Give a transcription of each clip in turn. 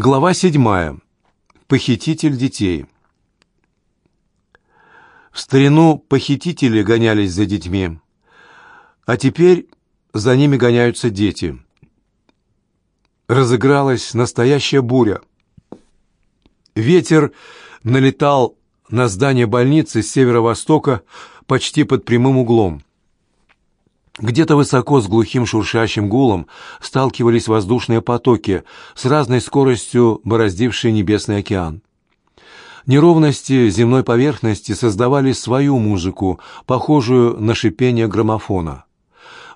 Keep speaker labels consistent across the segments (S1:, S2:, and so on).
S1: Глава седьмая. Похититель детей. В старину похитители гонялись за детьми, а теперь за ними гоняются дети. Разыгралась настоящая буря. Ветер налетал на здание больницы с северо-востока почти под прямым углом. Где-то высоко с глухим шуршащим гулом сталкивались воздушные потоки с разной скоростью бороздившие небесный океан. Неровности земной поверхности создавали свою музыку, похожую на шипение граммофона.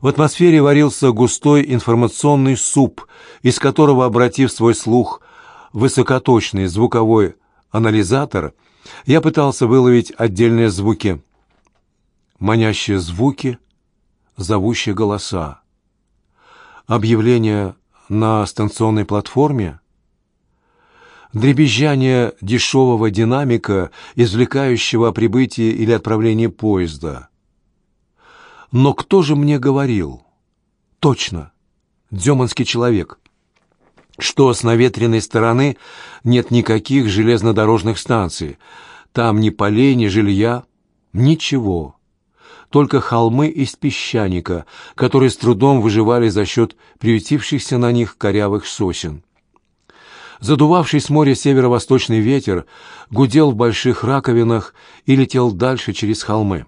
S1: В атмосфере варился густой информационный суп, из которого, обратив свой слух высокоточный звуковой анализатор, я пытался выловить отдельные звуки. Манящие звуки — зовущие голоса. Объявление на станционной платформе? Дребезжание дешевого динамика, извлекающего о прибытии или отправлении поезда. Но кто же мне говорил? Точно, Дземанский человек. Что с наветренной стороны нет никаких железнодорожных станций. Там ни полей, ни жилья, ничего только холмы из песчаника, которые с трудом выживали за счет приютившихся на них корявых сосен. Задувавший с моря северо-восточный ветер гудел в больших раковинах и летел дальше через холмы.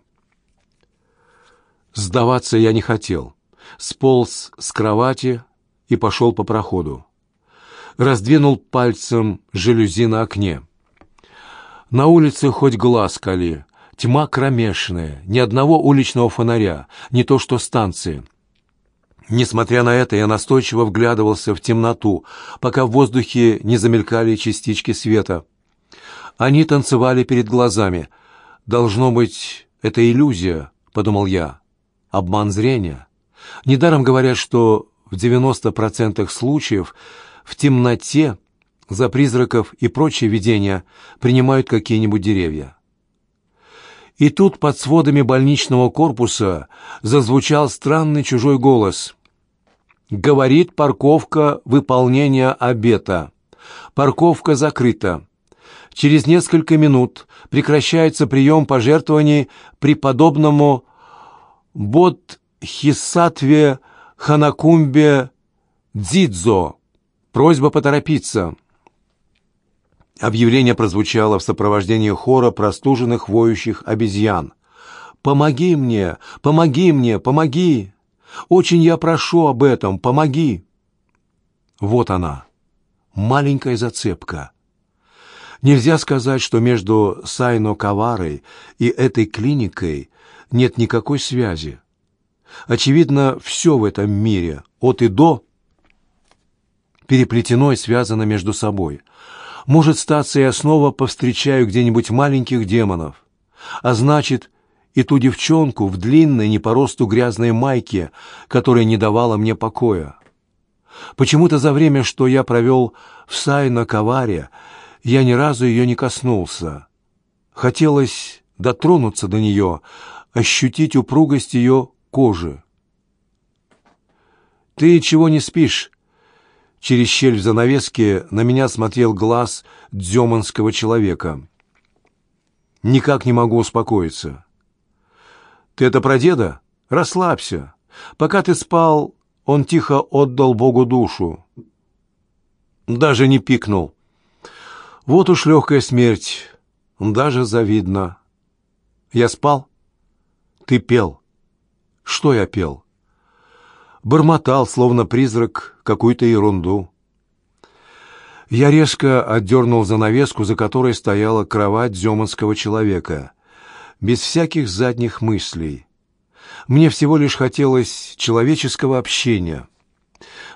S1: Сдаваться я не хотел. Сполз с кровати и пошел по проходу. Раздвинул пальцем жалюзи на окне. На улице хоть глаз кали, Тьма кромешная, ни одного уличного фонаря, не то что станции. Несмотря на это, я настойчиво вглядывался в темноту, пока в воздухе не замелькали частички света. Они танцевали перед глазами. «Должно быть, это иллюзия», — подумал я. «Обман зрения». Недаром говорят, что в 90% случаев в темноте за призраков и прочие видения принимают какие-нибудь деревья. И тут под сводами больничного корпуса зазвучал странный чужой голос. «Говорит парковка выполнения обета. Парковка закрыта. Через несколько минут прекращается прием пожертвований преподобному Бодхисаттве Ханакумбе Дзидзо. Просьба поторопиться». Объявление прозвучало в сопровождении хора простуженных воющих обезьян. «Помоги мне! Помоги мне! Помоги! Очень я прошу об этом! Помоги!» Вот она, маленькая зацепка. Нельзя сказать, что между Сайно Каварой и этой клиникой нет никакой связи. Очевидно, все в этом мире, от и до, переплетено и связано между собой – может, статься, я снова повстречаю где-нибудь маленьких демонов. А значит, и ту девчонку в длинной, не по росту грязной майке, которая не давала мне покоя. Почему-то за время, что я провел в Сайна-Каваре, я ни разу ее не коснулся. Хотелось дотронуться до нее, ощутить упругость ее кожи. «Ты чего не спишь?» Через щель в занавеске на меня смотрел глаз дземанского человека. Никак не могу успокоиться. «Ты это про деда? Расслабься. Пока ты спал, он тихо отдал Богу душу. Даже не пикнул. Вот уж легкая смерть. Даже завидно. Я спал? Ты пел. Что я пел? Бормотал, словно призрак, какую-то ерунду. Я резко отдернул занавеску, за которой стояла кровать зёманского человека, без всяких задних мыслей. Мне всего лишь хотелось человеческого общения.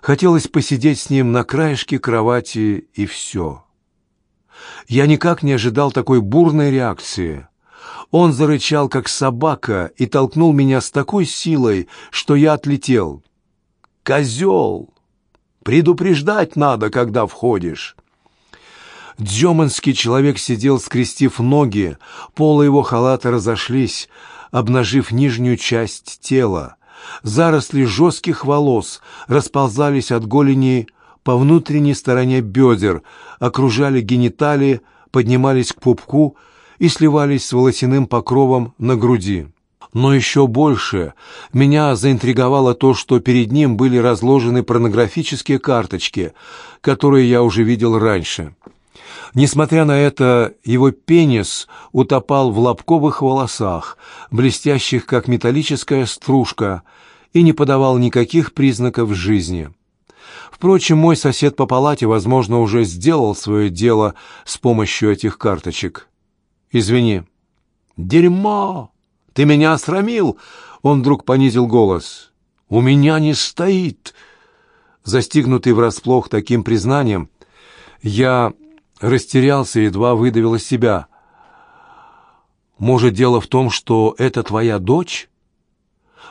S1: Хотелось посидеть с ним на краешке кровати, и все. Я никак не ожидал такой бурной реакции. Он зарычал, как собака, и толкнул меня с такой силой, что я отлетел. Козел! Предупреждать надо, когда входишь. Дземанский человек сидел, скрестив ноги, полы его халата разошлись, обнажив нижнюю часть тела. Заросли жестких волос расползались от голени по внутренней стороне бедер, окружали гениталии, поднимались к пупку и сливались с волосяным покровом на груди. Но еще больше меня заинтриговало то, что перед ним были разложены порнографические карточки, которые я уже видел раньше. Несмотря на это, его пенис утопал в лобковых волосах, блестящих, как металлическая стружка, и не подавал никаких признаков жизни. Впрочем, мой сосед по палате, возможно, уже сделал свое дело с помощью этих карточек. «Извини». «Дерьмо! Ты меня осрамил!» Он вдруг понизил голос. «У меня не стоит!» Застигнутый врасплох таким признанием, я растерялся и едва выдавил из себя. «Может, дело в том, что это твоя дочь?»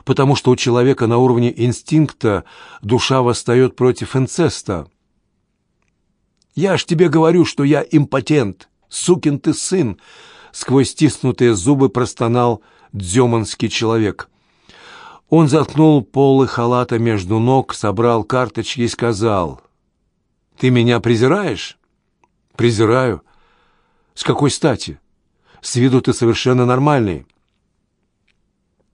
S1: потому что у человека на уровне инстинкта душа восстает против инцеста. «Я ж тебе говорю, что я импотент, сукин ты сын!» Сквозь стиснутые зубы простонал дземанский человек. Он заткнул полы халата между ног, собрал карточки и сказал, «Ты меня презираешь?» «Презираю. С какой стати? С виду ты совершенно нормальный».